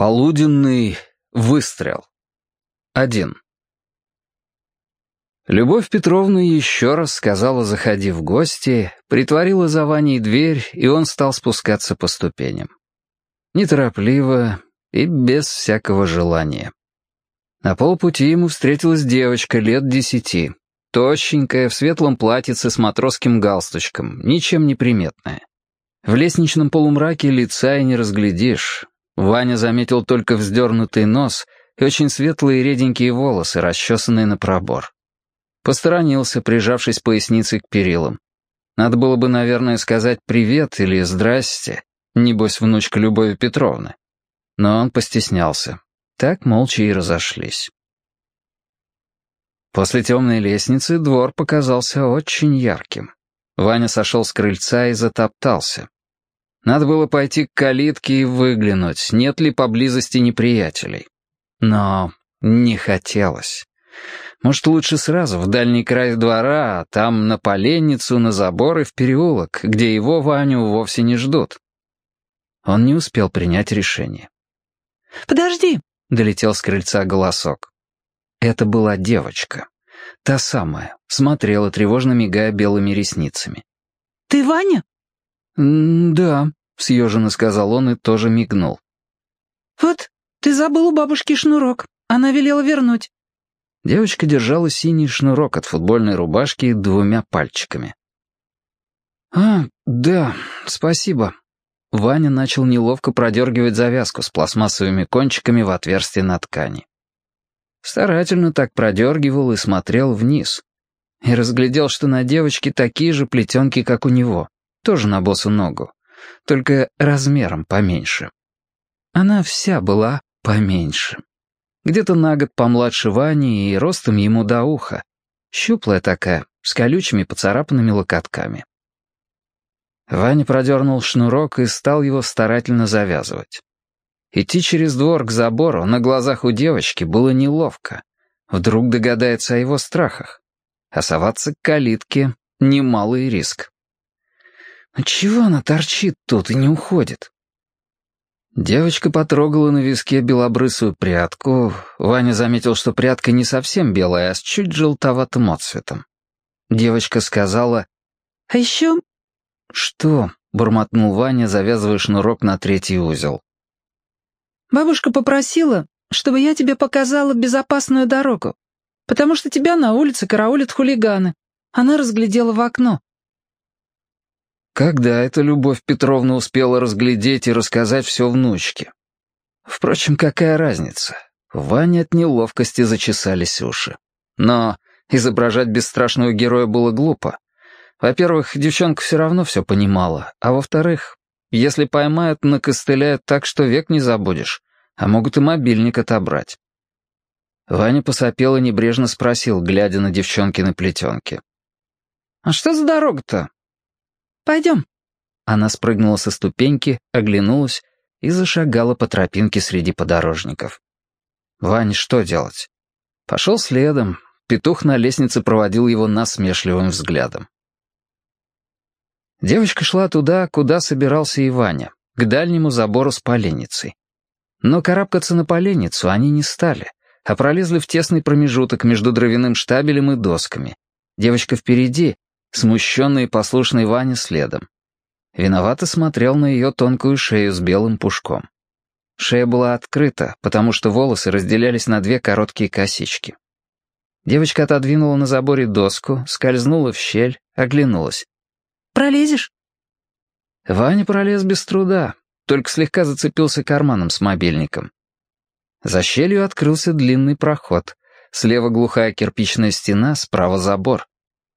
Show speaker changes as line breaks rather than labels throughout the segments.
Полуденный выстрел. Один. Любовь Петровна еще раз сказала «заходи в гости», притворила за Ваней дверь, и он стал спускаться по ступеням. Неторопливо и без всякого желания. На полпути ему встретилась девочка лет десяти, тощенькая, в светлом платьице с матросским галстучком, ничем не приметная. В лестничном полумраке лица и не разглядишь, Ваня заметил только вздернутый нос и очень светлые реденькие волосы, расчесанные на пробор. Посторонился, прижавшись поясницей к перилам. Надо было бы, наверное, сказать «привет» или «здрасте», небось, внучка Любови Петровны. Но он постеснялся. Так молча и разошлись. После темной лестницы двор показался очень ярким. Ваня сошел с крыльца и затоптался. Надо было пойти к калитке и выглянуть, нет ли поблизости неприятелей. Но не хотелось. Может, лучше сразу в дальний край двора, а там на поленницу, на забор и в переулок, где его, Ваню, вовсе не ждут. Он не успел принять решение.
«Подожди!» — долетел с крыльца голосок.
Это была девочка. Та самая, смотрела, тревожно мигая белыми ресницами.
«Ты Ваня?»
«Да», — съеженно сказал он и тоже мигнул.
«Вот, ты забыл у бабушки шнурок. Она велела вернуть».
Девочка держала синий шнурок от футбольной рубашки двумя пальчиками. «А, да, спасибо». Ваня начал неловко продергивать завязку с пластмассовыми кончиками в отверстие на ткани. Старательно так продергивал и смотрел вниз. И разглядел, что на девочке такие же плетенки, как у него тоже на босу ногу, только размером поменьше. Она вся была поменьше. Где-то на год помладше Вани и ростом ему до уха. Щуплая такая, с колючими поцарапанными локотками. Ваня продернул шнурок и стал его старательно завязывать. Идти через двор к забору на глазах у девочки было неловко. Вдруг догадается о его страхах. А соваться к калитке — немалый риск. А чего она торчит тут и не уходит? Девочка потрогала на виске белобрысую прядку. Ваня заметил, что прядка не совсем белая, а с чуть желтоватым отцветом. Девочка сказала
«А еще...»
«Что?» — бурмотнул Ваня, завязывая шнурок на третий узел.
«Бабушка попросила, чтобы я тебе показала безопасную дорогу, потому что тебя на улице караулят хулиганы. Она разглядела в окно.
Когда эта Любовь Петровна успела разглядеть и рассказать все внучке? Впрочем, какая разница? Ване от неловкости зачесались уши. Но изображать бесстрашного героя было глупо. Во-первых, девчонка все равно все понимала, а во-вторых, если поймают, накостыляют так, что век не забудешь, а могут и мобильник отобрать. Ваня посопел и небрежно спросил, глядя на девчонкины плетенки.
«А что за дорога-то? Пойдем».
Она спрыгнула со ступеньки, оглянулась и зашагала по тропинке среди подорожников. Вань, что делать? Пошел следом. Петух на лестнице проводил его насмешливым взглядом. Девочка шла туда, куда собирался и Ваня, к дальнему забору с поленницей. Но карабкаться на поленницу они не стали, а пролезли в тесный промежуток между дровяным штабелем и досками. Девочка впереди, Смущенный и послушный Ваня следом. Виновато смотрел на ее тонкую шею с белым пушком. Шея была открыта, потому что волосы разделялись на две короткие косички. Девочка отодвинула на заборе доску, скользнула в щель, оглянулась.
«Пролезешь?»
Ваня пролез без труда, только слегка зацепился карманом с мобильником. За щелью открылся длинный проход. Слева глухая кирпичная стена, справа забор.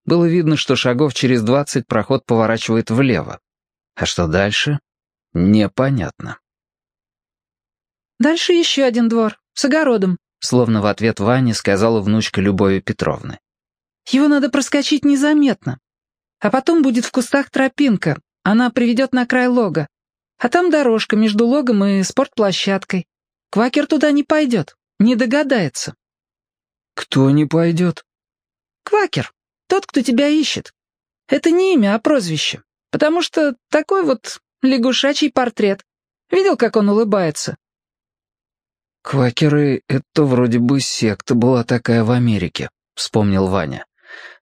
Было видно, что шагов через двадцать проход поворачивает влево. А что дальше? Непонятно.
«Дальше еще один двор, с огородом»,
словно в ответ Ване сказала внучка Любови Петровны.
«Его надо проскочить незаметно. А потом будет в кустах тропинка, она приведет на край лога. А там дорожка между логом и спортплощадкой. Квакер туда не пойдет, не догадается».
«Кто не пойдет?»
«Квакер. Тот, кто тебя ищет. Это не имя, а прозвище. Потому что такой вот лягушачий портрет. Видел, как он улыбается?
«Квакеры — это вроде бы секта была такая в Америке», — вспомнил Ваня.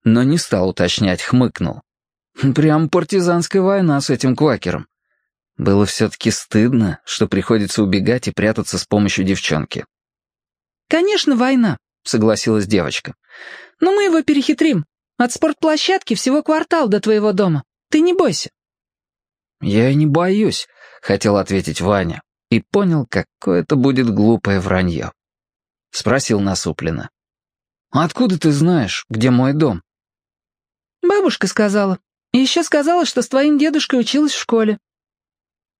Но не стал уточнять, хмыкнул. «Прям партизанская война с этим квакером». Было все-таки стыдно, что приходится убегать и прятаться с помощью девчонки.
«Конечно, война», — согласилась девочка. «Но мы его перехитрим. От спортплощадки всего квартал до твоего дома. Ты не бойся».
«Я и не боюсь», — хотел ответить Ваня и понял, какое это будет глупое вранье. Спросил насупленно. «Откуда ты знаешь, где мой дом?»
«Бабушка сказала. И еще сказала, что с твоим дедушкой училась в школе».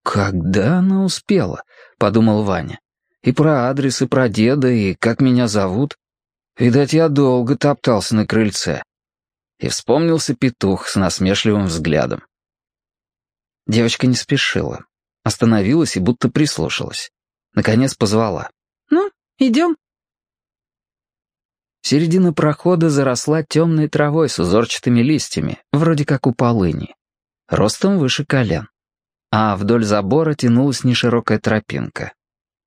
«Когда она успела?» — подумал Ваня. «И про адрес, и про деда, и как меня зовут. Видать, я долго топтался на крыльце». И вспомнился петух с насмешливым взглядом. Девочка не спешила. Остановилась и будто прислушалась. Наконец позвала.
«Ну, идем».
Середина прохода заросла темной травой с узорчатыми листьями, вроде как у полыни. Ростом выше колен. А вдоль забора тянулась неширокая тропинка.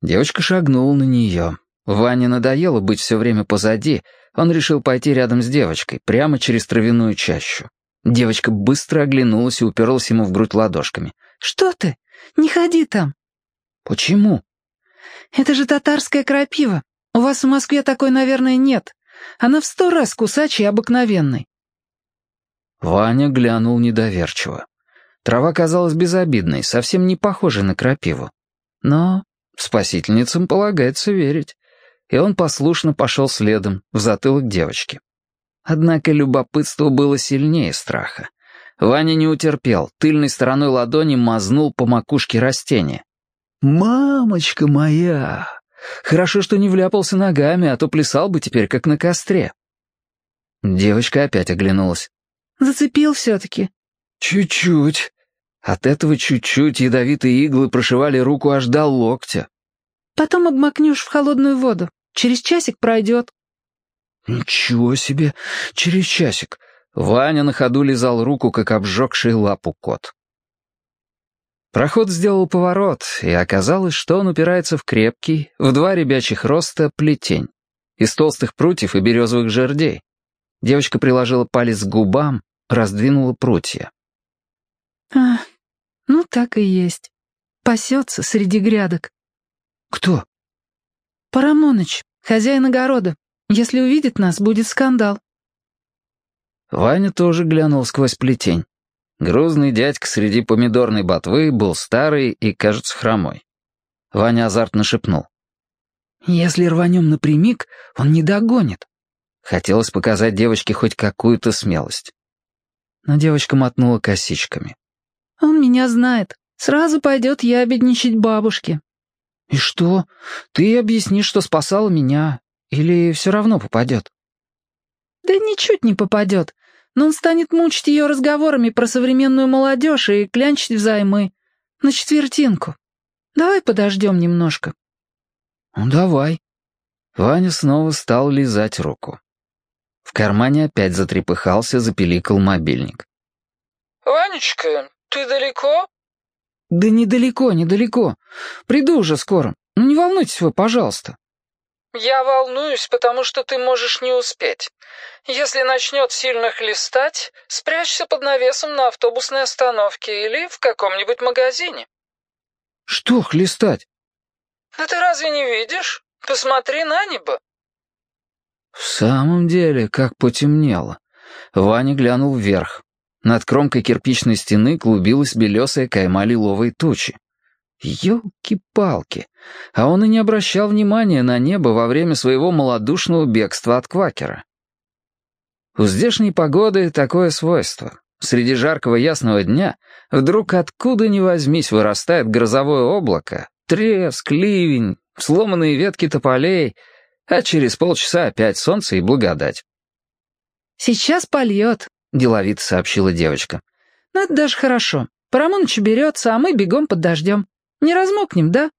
Девочка шагнула на нее. Ване надоело быть все время позади, он решил пойти рядом с девочкой, прямо через травяную чащу. Девочка быстро оглянулась и уперлась ему в грудь ладошками.
«Что ты? Не ходи там».
«Почему?»
«Это же татарская крапива. У вас в Москве такой, наверное, нет. Она в сто раз кусачей и обыкновенной».
Ваня глянул недоверчиво. Трава казалась безобидной, совсем не похожей на крапиву. Но спасительницам полагается верить. И он послушно пошел следом, в затылок девочки. Однако любопытство было сильнее страха. Ваня не утерпел, тыльной стороной ладони мазнул по макушке растения. «Мамочка моя! Хорошо, что не вляпался ногами, а то плясал бы теперь, как на костре». Девочка опять оглянулась.
«Зацепил все-таки».
«Чуть-чуть». От этого чуть-чуть ядовитые иглы прошивали руку аж до локтя.
«Потом обмакнешь в холодную воду. Через часик пройдет».
«Ничего себе! Через часик. Ваня на ходу лизал руку, как обжегший лапу кот. Проход сделал поворот, и оказалось, что он упирается в крепкий, в два ребячих роста, плетень. Из толстых прутьев и березовых жердей. Девочка приложила палец к губам, раздвинула прутья.
«А, ну так и есть. Пасется среди грядок».
«Кто?»
«Парамоныч, хозяин огорода. Если увидит нас, будет скандал».
Ваня тоже глянул сквозь плетень. Грузный дядька среди помидорной ботвы был старый и, кажется, хромой. Ваня азартно шепнул. «Если рванем напрямик, он не догонит». Хотелось показать девочке хоть какую-то смелость. Но девочка мотнула косичками.
«Он меня знает. Сразу пойдет ябедничать бабушке».
«И что? Ты объяснишь, что спасала меня. Или все равно попадет?»
«Да ничуть не попадет но он станет мучить ее разговорами про современную молодежь и клянчить взаймы. На четвертинку. Давай подождем немножко».
«Ну, давай». Ваня снова стал лизать руку. В кармане опять затрепыхался, запеликал мобильник.
«Ванечка, ты далеко?»
«Да недалеко, недалеко. Приду уже скоро. Ну не волнуйтесь вы, пожалуйста».
«Я волнуюсь, потому что ты можешь не успеть. Если начнет сильно хлестать, спрячься под навесом на автобусной остановке или в каком-нибудь магазине».
«Что хлестать?»
«Да ты разве не видишь? Посмотри на небо».
В самом деле, как потемнело. Ваня глянул вверх. Над кромкой кирпичной стены клубилась белесая кайма лиловой тучи. Ёлки-палки. А он и не обращал внимания на небо во время своего малодушного бегства от квакера. У здешней погоды такое свойство. Среди жаркого ясного дня вдруг откуда ни возьмись вырастает грозовое облако, треск, ливень, сломанные ветки тополей, а через полчаса опять солнце и благодать.
«Сейчас польет», — деловито сообщила девочка. «Ну, это даже хорошо. Парамоныч берется, а мы бегом под дождем. Не размокнем, да?»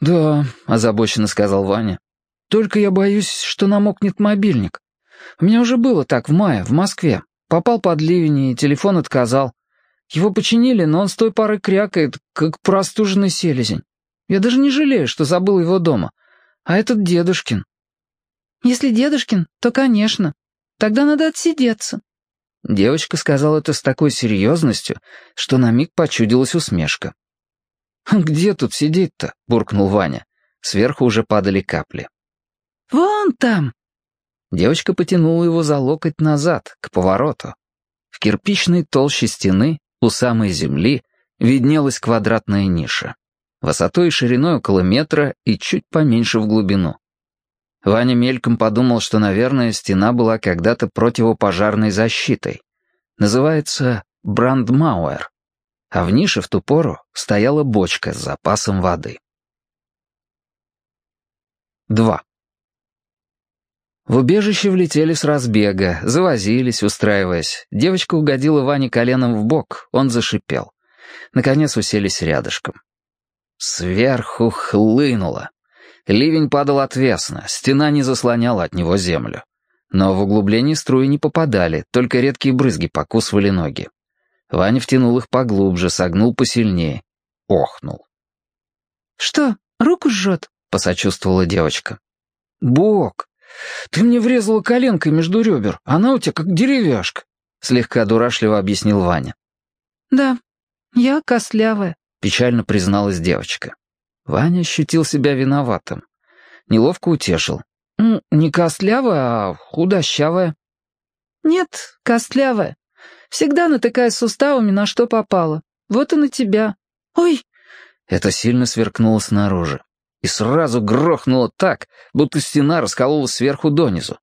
«Да», — озабоченно сказал Ваня. «Только я боюсь, что намокнет мобильник. У меня уже было так в мае, в Москве. Попал под ливень, и телефон отказал. Его починили, но он с той поры крякает, как простуженный селезень. Я даже не жалею, что забыл его дома.
а этот дедушкин». «Если дедушкин, то, конечно. Тогда надо отсидеться».
Девочка сказала это с такой серьезностью, что на миг почудилась усмешка. «Где тут сидеть-то?» — буркнул Ваня. Сверху уже падали капли.
«Вон там!»
Девочка потянула его за локоть назад, к повороту. В кирпичной толще стены, у самой земли, виднелась квадратная ниша. Высотой и шириной около метра и чуть поменьше в глубину. Ваня мельком подумал, что, наверное, стена была когда-то противопожарной защитой. Называется Брандмауэр. А в нише в ту пору стояла бочка с запасом воды. 2. В убежище влетели с разбега, завозились, устраиваясь. Девочка угодила Ване коленом в бок, он зашипел. Наконец уселись рядышком. Сверху хлынуло. Ливень падал отвесно, стена не заслоняла от него землю. Но в углубление струи не попадали, только редкие брызги покусывали ноги. Ваня втянул их поглубже, согнул посильнее. Охнул.
«Что, руку жжет?»
— посочувствовала девочка.
«Бог! Ты мне врезала коленкой между ребер, она у тебя как деревяшка», — слегка дурашливо объяснил Ваня. «Да, я костлявая», — печально призналась девочка.
Ваня ощутил себя виноватым. Неловко утешил.
«Не костлявая, а худощавая». «Нет, костлявая. Всегда натыкая суставами на что попало. Вот и на тебя. Ой!»
Это сильно сверкнуло снаружи. И сразу грохнуло так, будто стена раскололась сверху донизу.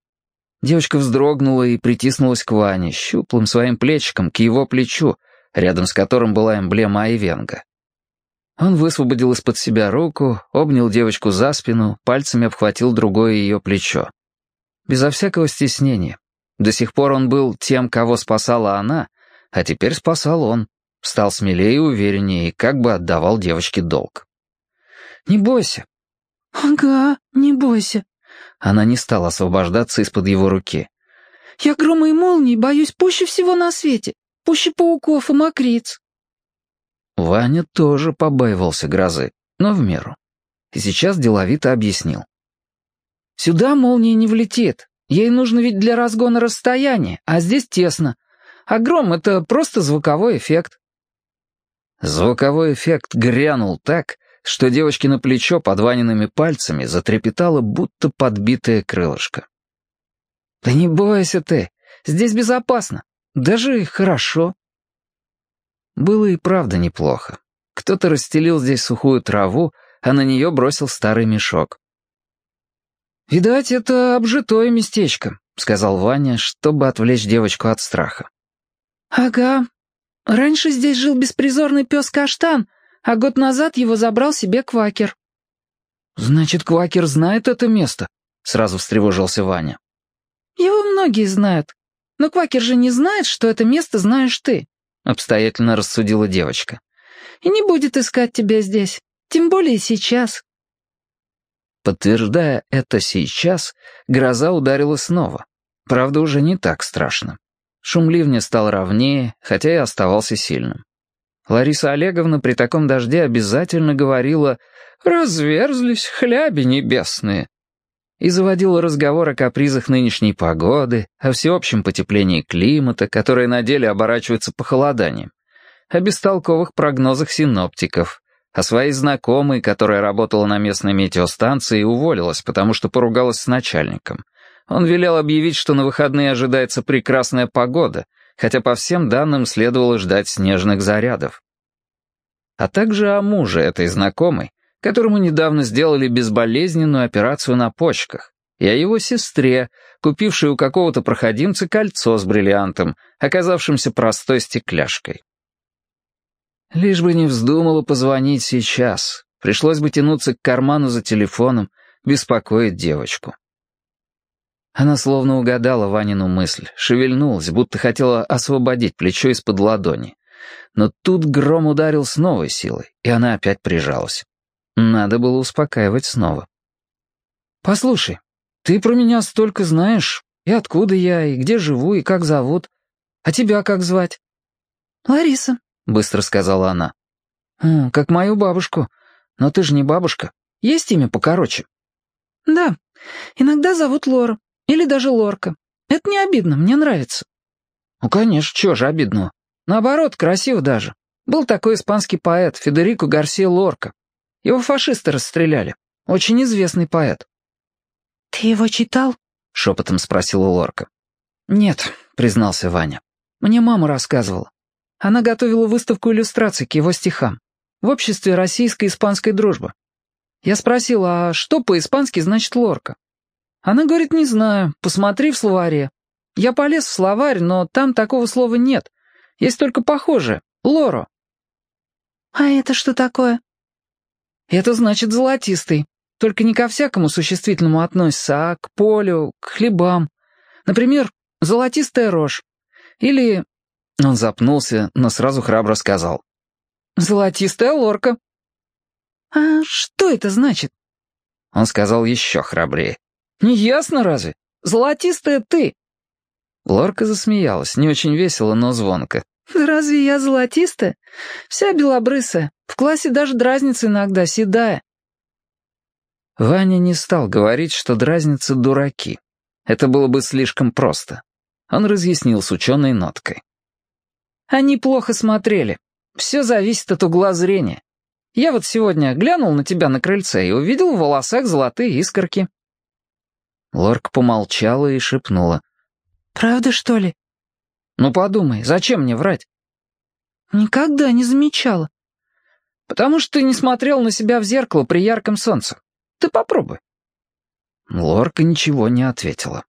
Девочка вздрогнула и притиснулась к Ване, щуплым своим плечиком к его плечу, рядом с которым была эмблема Айвенга. Он высвободил из-под себя руку, обнял девочку за спину, пальцами обхватил другое ее плечо. Безо всякого стеснения. До сих пор он был тем, кого спасала она, а теперь спасал он. Стал смелее и увереннее и как бы отдавал девочке долг.
«Не бойся». «Ага, не бойся».
Она не стала освобождаться из-под его руки.
«Я грома и молнии боюсь пуще всего на свете, пуще пауков и мокриц».
Ваня тоже побаивался грозы, но в меру. И сейчас деловито объяснил.
«Сюда молния не влетит. Ей нужно ведь для разгона расстояния, а здесь тесно. А гром — это просто звуковой эффект».
Звуковой эффект грянул так, что девочке на плечо под Ваниными пальцами затрепетало, будто подбитое крылышко.
«Да не бойся ты, здесь безопасно, даже хорошо»,
было и правда неплохо. Кто-то расстелил здесь сухую траву, а на нее бросил старый мешок.
«Видать, это обжитое местечко», — сказал Ваня, чтобы отвлечь девочку от страха. «Ага. Раньше здесь жил беспризорный пес Каштан, а год назад его забрал себе Квакер».
«Значит, Квакер знает это место?» — сразу встревожился Ваня.
«Его многие знают. Но Квакер же не знает, что это место знаешь ты.
— обстоятельно рассудила девочка.
«И не будет искать тебя здесь, тем более сейчас».
Подтверждая это сейчас, гроза ударила снова. Правда, уже не так страшно. Шум ливня стал ровнее, хотя и оставался сильным. Лариса Олеговна при таком дожде обязательно говорила «Разверзлись хляби небесные» и заводила разговор о капризах нынешней погоды, о всеобщем потеплении климата, которое на деле оборачивается похолоданием, о бестолковых прогнозах синоптиков, о своей знакомой, которая работала на местной метеостанции и уволилась, потому что поругалась с начальником. Он велел объявить, что на выходные ожидается прекрасная погода, хотя по всем данным следовало ждать снежных зарядов. А также о муже этой знакомой, которому недавно сделали безболезненную операцию на почках, и о его сестре, купившей у какого-то проходимца кольцо с бриллиантом, оказавшимся простой стекляшкой. Лишь бы не вздумала позвонить сейчас, пришлось бы тянуться к карману за телефоном, беспокоить девочку. Она словно угадала Ванину мысль, шевельнулась, будто хотела освободить плечо из-под ладони. Но тут гром ударил с новой силой, и она опять прижалась. Надо было успокаивать снова.
«Послушай, ты про меня столько знаешь, и откуда я, и где живу, и как зовут. А тебя как звать?» «Лариса», — быстро сказала она. «Как мою бабушку. Но ты же не бабушка. Есть имя покороче?» «Да, иногда зовут Лора. Или даже Лорка. Это не обидно, мне нравится».
«Ну, конечно, чего же обидного. Наоборот, красиво даже. Был такой испанский поэт Федерико Гарсия Лорка. Его фашисты расстреляли. Очень известный поэт».
«Ты его читал?»
— шепотом спросила Лорка. «Нет», — признался Ваня. «Мне мама рассказывала. Она готовила выставку иллюстраций к его стихам в обществе российско-испанской дружбы. Я спросил, а что по-испански значит лорка? Она говорит, не знаю, посмотри в словаре. Я полез в словарь, но там такого слова нет. Есть только похожее — лоро.
А это что такое?
Это значит золотистый. Только не ко всякому существительному относится, а к полю, к хлебам. Например, золотистая рожь. Или... Он запнулся, но сразу храбро сказал. Золотистая лорка.
«А что это значит?»
Он сказал еще храбрее. «Не ясно разве? Золотистая ты!» Лорка засмеялась, не очень весело, но звонко.
«Разве я золотистая? Вся белобрысая. В классе даже дразнится иногда, седая».
Ваня не стал говорить, что дразнятся дураки. Это было бы слишком просто. Он разъяснил с ученой ноткой. Они плохо смотрели. Все зависит от угла зрения. Я вот сегодня глянул на тебя на крыльце и увидел в волосах золотые искорки». Лорка помолчала и шепнула.
«Правда, что ли?»
«Ну подумай, зачем мне врать?»
«Никогда не замечала».
«Потому что ты не смотрел на себя в зеркало при ярком солнце. Ты попробуй». Лорка ничего не ответила.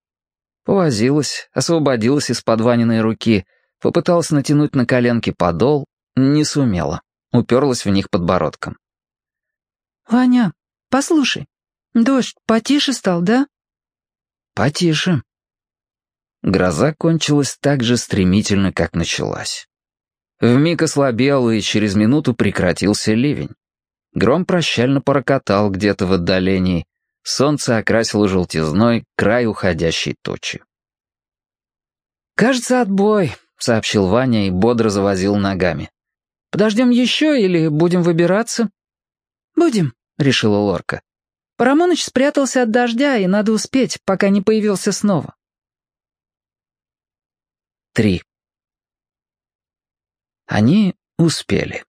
Повозилась, освободилась из-под Ваниной руки, попыталась натянуть на коленки подол, не сумела уперлась в них подбородком.
«Ваня, послушай, дождь потише стал, да?»
«Потише». Гроза кончилась так же стремительно, как началась. Вмиг ослабел, и через минуту прекратился ливень. Гром прощально порокотал где-то в отдалении, солнце окрасило желтизной край уходящей тучи. «Кажется, отбой», — сообщил Ваня и бодро завозил ногами. Подождем еще или будем выбираться?»
«Будем», — решила Лорка. «Парамоныч спрятался от дождя, и надо успеть, пока не появился снова».
Три. Они успели.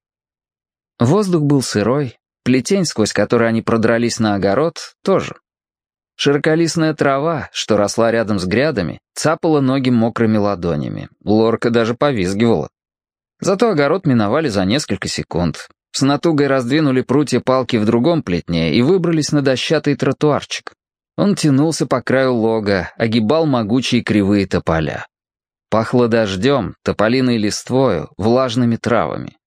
Воздух был сырой, плетень, сквозь который они продрались на огород, тоже. Широколистная трава, что росла рядом с грядами, цапала ноги мокрыми ладонями. Лорка даже повизгивала. Зато огород миновали за несколько секунд. С натугой раздвинули прутья палки в другом плетне и выбрались на дощатый тротуарчик. Он тянулся по краю лога, огибал могучие кривые тополя. Пахло дождем, тополиной листвою, влажными травами.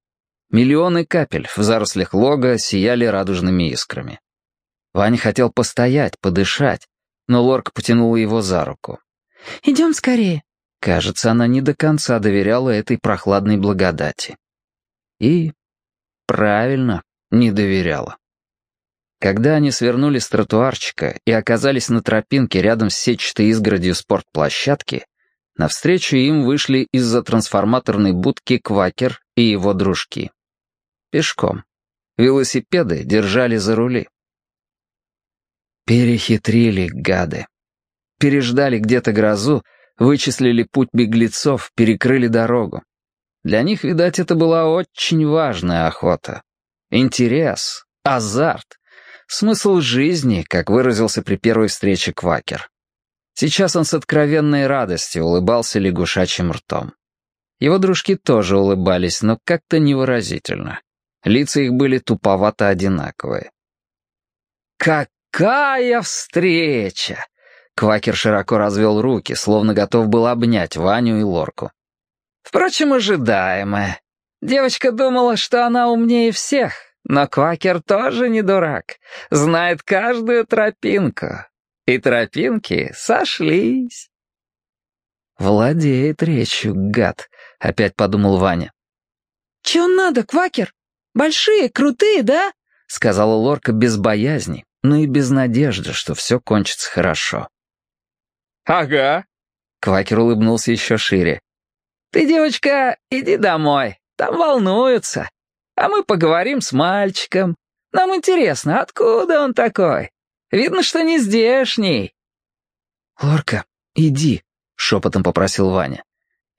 Миллионы капель в зарослях лога сияли радужными искрами. Ваня хотел постоять, подышать, но Лорка потянула его за руку.
«Идем скорее.
Кажется, она не до конца доверяла этой прохладной благодати. И правильно не доверяла. Когда они свернули с тротуарчика и оказались на тропинке рядом с сетчатой изгородью спортплощадки, навстречу им вышли из-за трансформаторной будки Квакер и его дружки. Пешком. Велосипеды держали за рули. Перехитрили, гады. Переждали где-то грозу вычислили путь беглецов, перекрыли дорогу. Для них, видать, это была очень важная охота. Интерес, азарт, смысл жизни, как выразился при первой встрече Квакер. Сейчас он с откровенной радостью улыбался лягушачьим ртом. Его дружки тоже улыбались, но как-то невыразительно. Лица их были туповато одинаковые. «Какая встреча!» Квакер широко развел руки, словно готов был обнять Ваню и Лорку. Впрочем, ожидаемое. Девочка думала, что она умнее всех, но Квакер тоже не дурак, знает каждую тропинку. И тропинки сошлись. «Владеет речью, гад», — опять подумал Ваня.
«Чего надо, Квакер? Большие, крутые, да?»
— сказала Лорка без боязни, но и без надежды, что все кончится хорошо.
«Ага».
Квакер улыбнулся еще шире.
«Ты, девочка, иди домой. Там волнуются. А мы поговорим с мальчиком. Нам интересно, откуда он такой? Видно, что не здешний».
«Лорка, иди», — шепотом попросил Ваня.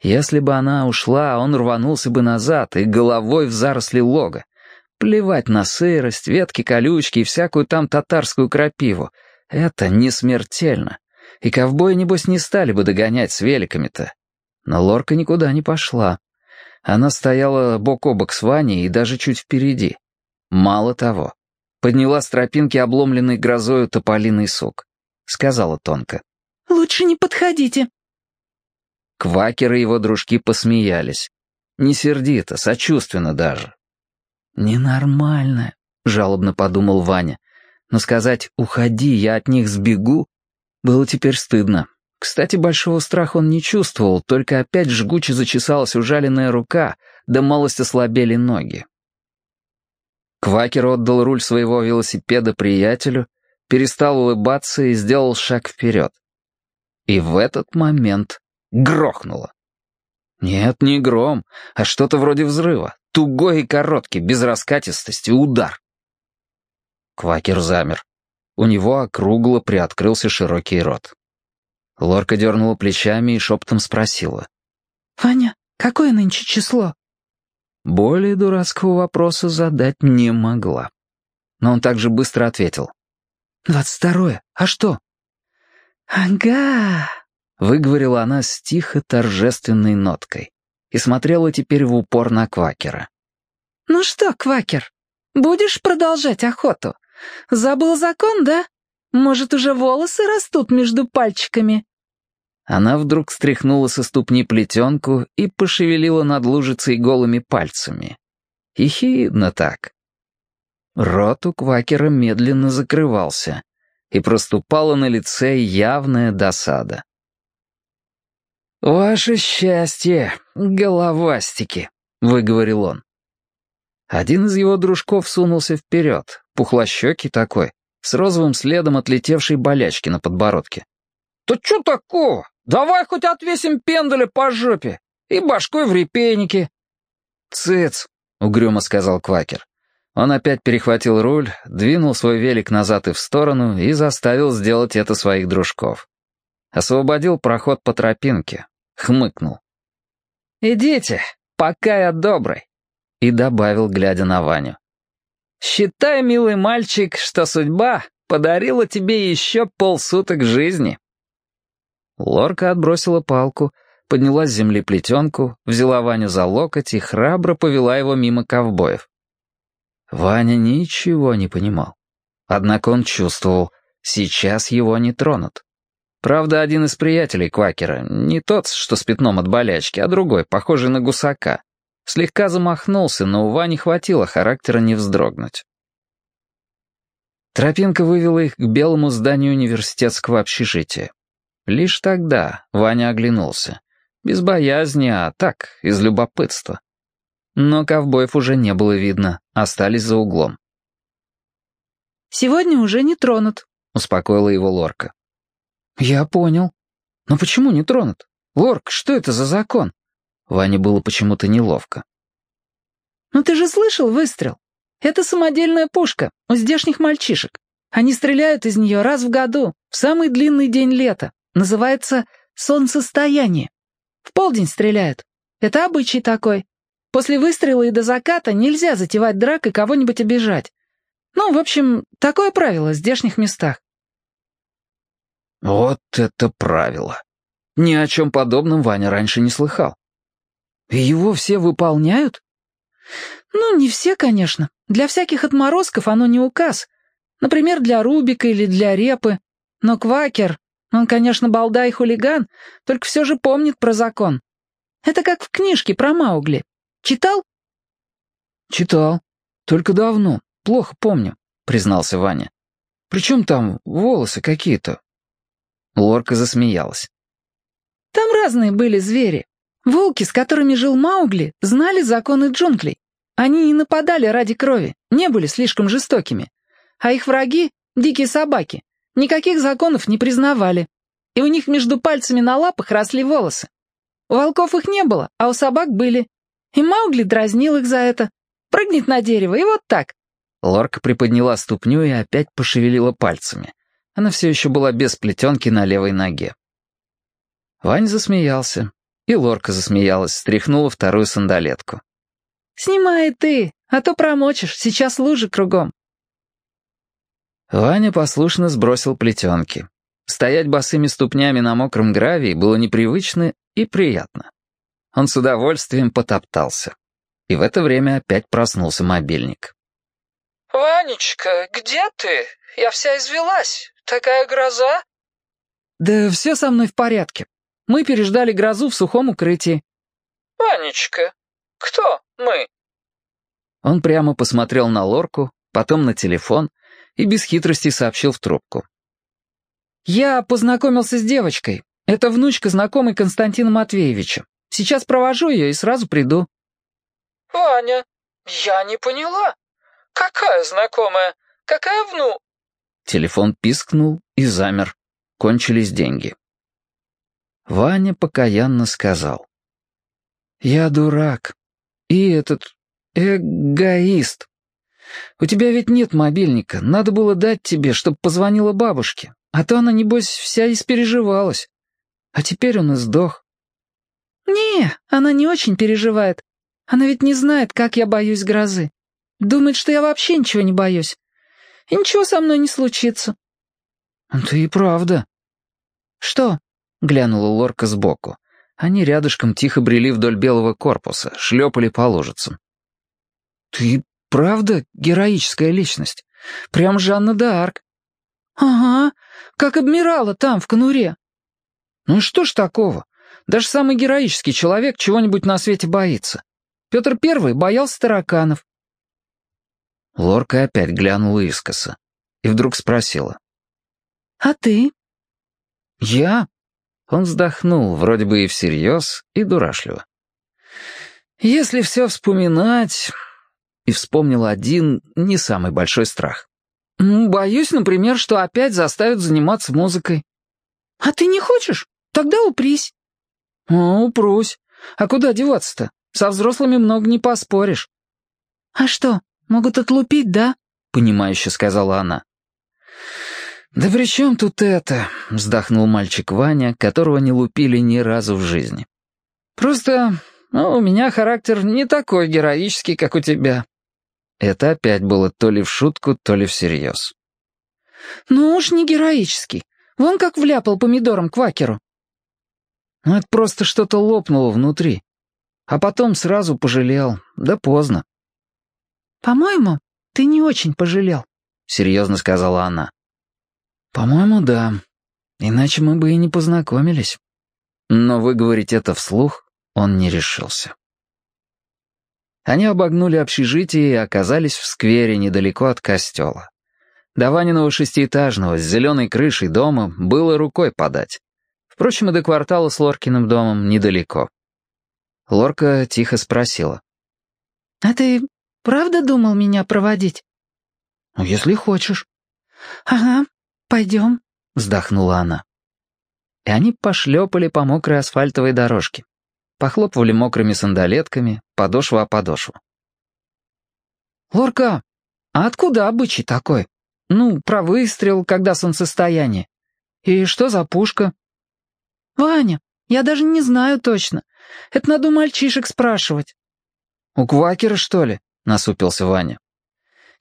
Если бы она ушла, он рванулся бы назад и головой в заросли лога. Плевать на сырость, ветки колючки и всякую там татарскую крапиву. Это не смертельно. И ковбои, небось, не стали бы догонять с великами-то. Но лорка никуда не пошла. Она стояла бок о бок с Ваней и даже чуть впереди. Мало того, подняла с тропинки обломленный грозою тополиный сук. Сказала тонко.
«Лучше не подходите».
Квакер и его дружки посмеялись. Не сердито, сочувственно даже. «Ненормально», — жалобно подумал Ваня. Но сказать «уходи, я от них сбегу» было теперь стыдно. Кстати, большого страха он не чувствовал, только опять жгуче зачесалась ужаленная рука, да малость ослабели ноги. Квакер отдал руль своего велосипеда приятелю, перестал улыбаться и сделал шаг вперед. И в этот момент грохнуло. Нет, не гром, а что-то вроде взрыва, тугой и короткий, без раскатистости, удар. Квакер замер. У него округло приоткрылся широкий рот. Лорка дернула плечами и шепотом спросила.
«Ваня, какое нынче число?»
Более дурацкого вопроса задать не могла. Но он также быстро ответил. «Двадцать второе. А что?»
«Ага», —
выговорила она с тихо торжественной ноткой и смотрела теперь в упор на Квакера.
«Ну что, Квакер, будешь продолжать охоту? Забыл закон, да? Может, уже волосы растут между пальчиками?»
Она вдруг стряхнула со ступни плетенку и пошевелила над лужицей голыми пальцами. Ехидно так. Рот у Квакера медленно закрывался, и проступала на лице явная досада. «Ваше счастье, головастики», — выговорил он. Один из его дружков сунулся вперед, пухлощекий такой, с розовым следом отлетевшей болячки на подбородке. «Да что такого? Давай хоть отвесим пендаля по жопе и башкой в репейнике». «Цыц», — угрюмо сказал Квакер. Он опять перехватил руль, двинул свой велик назад и в сторону и заставил сделать это своих дружков. Освободил проход по тропинке, хмыкнул. «Идите, пока я добрый», и добавил, глядя на Ваню. «Считай, милый мальчик, что судьба подарила тебе еще полсуток жизни». Лорка отбросила палку, подняла с земли плетенку, взяла Ваню за локоть и храбро повела его мимо ковбоев. Ваня ничего не понимал. Однако он чувствовал, сейчас его не тронут. Правда, один из приятелей Квакера, не тот, что с пятном от болячки, а другой, похожий на гусака, слегка замахнулся, но у Вани хватило характера не вздрогнуть. Тропинка вывела их к белому зданию университетского общежития. Лишь тогда Ваня оглянулся. Без боязни, а так, из любопытства. Но ковбоев уже не было видно, остались за углом.
«Сегодня уже не тронут», — успокоила его Лорка.
«Я понял. Но почему не тронут? Лорк, что это за закон?» Ване было почему-то неловко.
«Ну ты же слышал выстрел? Это самодельная пушка у здешних мальчишек. Они стреляют из нее раз в году, в самый длинный день лета. Называется «солнцестояние». В полдень стреляют. Это обычай такой. После выстрела и до заката нельзя затевать драк и кого-нибудь обижать. Ну, в общем, такое правило в здешних местах.
Вот это правило. Ни о чем подобном Ваня раньше не слыхал. И его все выполняют?
Ну, не все, конечно. Для всяких отморозков оно не указ. Например, для Рубика или для Репы. Но Квакер, он, конечно, балда и хулиган, только все же помнит про закон. Это как в книжке про Маугли. Читал?
Читал. Только давно. Плохо помню, признался Ваня. Причем там волосы какие-то, Лорка засмеялась.
«Там разные были звери. Волки, с которыми жил Маугли, знали законы джунглей. Они не нападали ради крови, не были слишком жестокими. А их враги, дикие собаки, никаких законов не признавали. И у них между пальцами на лапах росли волосы. У волков их не было, а у собак были. И Маугли дразнил их за это. Прыгнет на дерево, и вот так.
Лорка приподняла ступню и опять пошевелила пальцами Она все еще была без плетенки на левой ноге. Вань засмеялся, и Лорка засмеялась, стряхнула вторую сандалетку.
«Снимай ты, а то промочишь, сейчас лужи кругом».
Ваня послушно сбросил плетенки. Стоять босыми ступнями на мокром гравии было непривычно и приятно. Он с удовольствием потоптался. И в это время опять проснулся мобильник.
«Ванечка, где ты? Я вся извелась. Такая гроза?»
«Да все со мной в порядке. Мы переждали грозу в сухом укрытии».
«Ванечка, кто мы?»
Он прямо посмотрел на лорку, потом на телефон и без хитрости сообщил в трубку.
«Я познакомился с девочкой. Это внучка знакомой Константина Матвеевича. Сейчас провожу ее и сразу приду».
«Ваня, я не поняла. Какая знакомая? Какая вну...»
Телефон пискнул и замер. Кончились деньги. Ваня покаянно сказал. «Я дурак. И этот эгоист. У тебя ведь нет мобильника. Надо было дать тебе, чтобы позвонила бабушке. А то она, небось, вся испереживалась. А теперь он и сдох».
«Не, она не очень переживает. Она ведь не знает, как я боюсь грозы. Думает, что я вообще ничего не боюсь. И ничего со мной не случится».
«Ты и правда».
«Что?»
— глянула Лорка сбоку. Они рядышком тихо брели вдоль белого корпуса, шлепали по лужицам. «Ты правда героическая личность? Прям Жанна д'Арк?»
«Ага, как адмирала там, в конуре».
«Ну и что ж такого? Даже самый героический человек чего-нибудь на свете боится. Петр Первый боялся тараканов». Лорка опять глянула искоса и вдруг спросила.
«А ты?»
«Я?» Он вздохнул, вроде бы и всерьез, и дурашливо. «Если все вспоминать...» И вспомнил один, не самый большой страх. «Боюсь, например, что опять заставят заниматься музыкой».
«А ты не хочешь? Тогда упрись».
«О, упрусь. А куда деваться-то? Со взрослыми много не поспоришь».
«А что, могут отлупить, да?»
— понимающе сказала она. «Да при чем тут это?» — вздохнул мальчик Ваня, которого не лупили ни разу в жизни. «Просто ну, у меня характер не такой героический, как у тебя». Это опять было то ли в шутку, то ли всерьез.
«Ну уж не героический. Вон как вляпал помидором квакеру».
«Ну это просто что-то лопнуло внутри. А потом сразу пожалел. Да поздно».
«По-моему, ты не очень пожалел», — серьезно сказала она.
«По-моему, да. Иначе мы бы и не познакомились». Но выговорить это вслух он не решился. Они обогнули общежитие и оказались в сквере недалеко от костела. До Ваниного шестиэтажного с зеленой крышей дома было рукой подать. Впрочем, и до квартала с Лоркиным домом недалеко. Лорка тихо спросила.
«А ты правда думал меня проводить?»
«Ну, если хочешь».
«Ага, «Пойдем», —
вздохнула она. И они пошлепали по мокрой асфальтовой дорожке. Похлопывали мокрыми сандалетками, подошва о подошву. «Лорка, а откуда обычай такой? Ну, про выстрел, когда солнцестояние. И что за пушка?»
«Ваня, я даже не знаю точно. Это надо у мальчишек спрашивать».
«У квакера, что ли?» — насупился Ваня.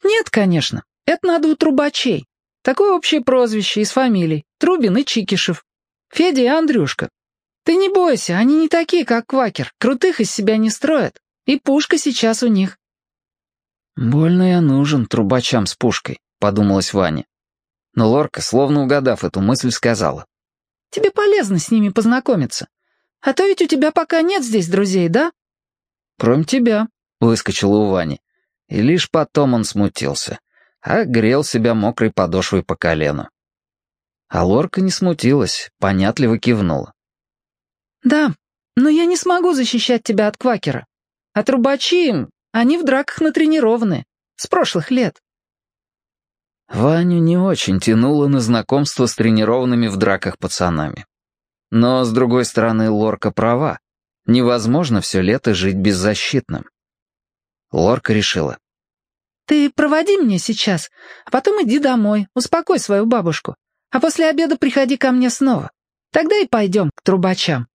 «Нет, конечно. Это надо у трубачей. Такое общее прозвище из фамилий. Трубин и Чикишев. Федя и Андрюшка. Ты не бойся, они не такие, как Квакер. Крутых из себя не строят. И пушка сейчас у них.
«Больно я нужен трубачам с пушкой», — подумалась Ваня. Но Лорка, словно угадав эту мысль, сказала.
«Тебе полезно с ними познакомиться. А то ведь у тебя пока нет здесь друзей, да?»
«Кроме тебя», — выскочила у Вани. И лишь потом он смутился а грел себя мокрой подошвой по колену. А Лорка не смутилась, понятливо кивнула.
«Да, но я не смогу защищать тебя от квакера. А трубачи, они в драках натренированы, с прошлых лет».
Ваню не очень тянуло на знакомство с тренированными в драках пацанами. Но, с другой стороны, Лорка права. Невозможно все лето жить беззащитным. Лорка решила.
«Ты проводи меня сейчас, а потом иди домой, успокой свою бабушку. А после обеда приходи ко мне снова. Тогда и пойдем к трубачам».